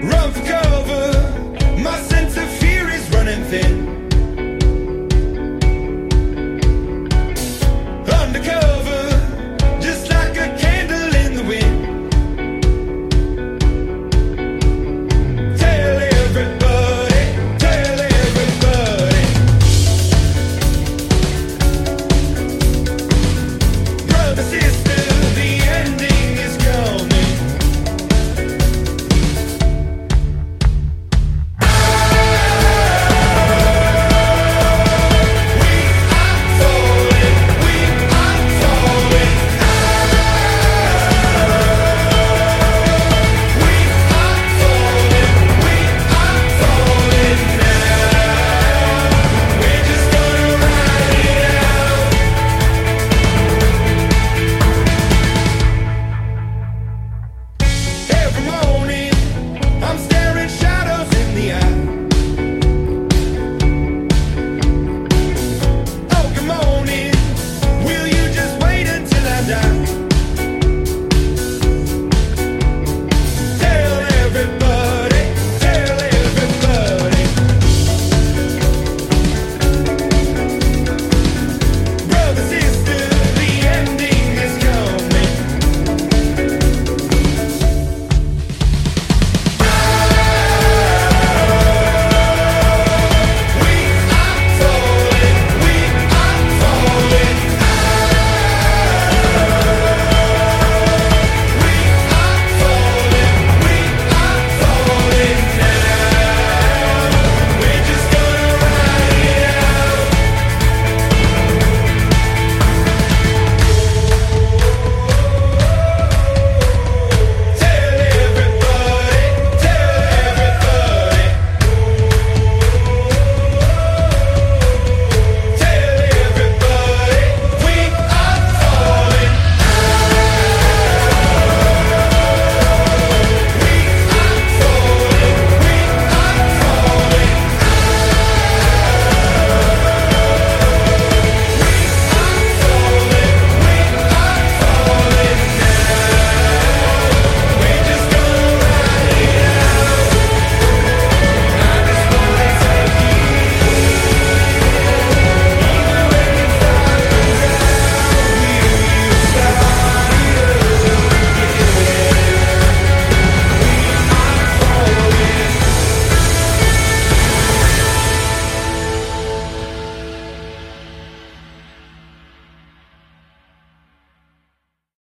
Rough Go!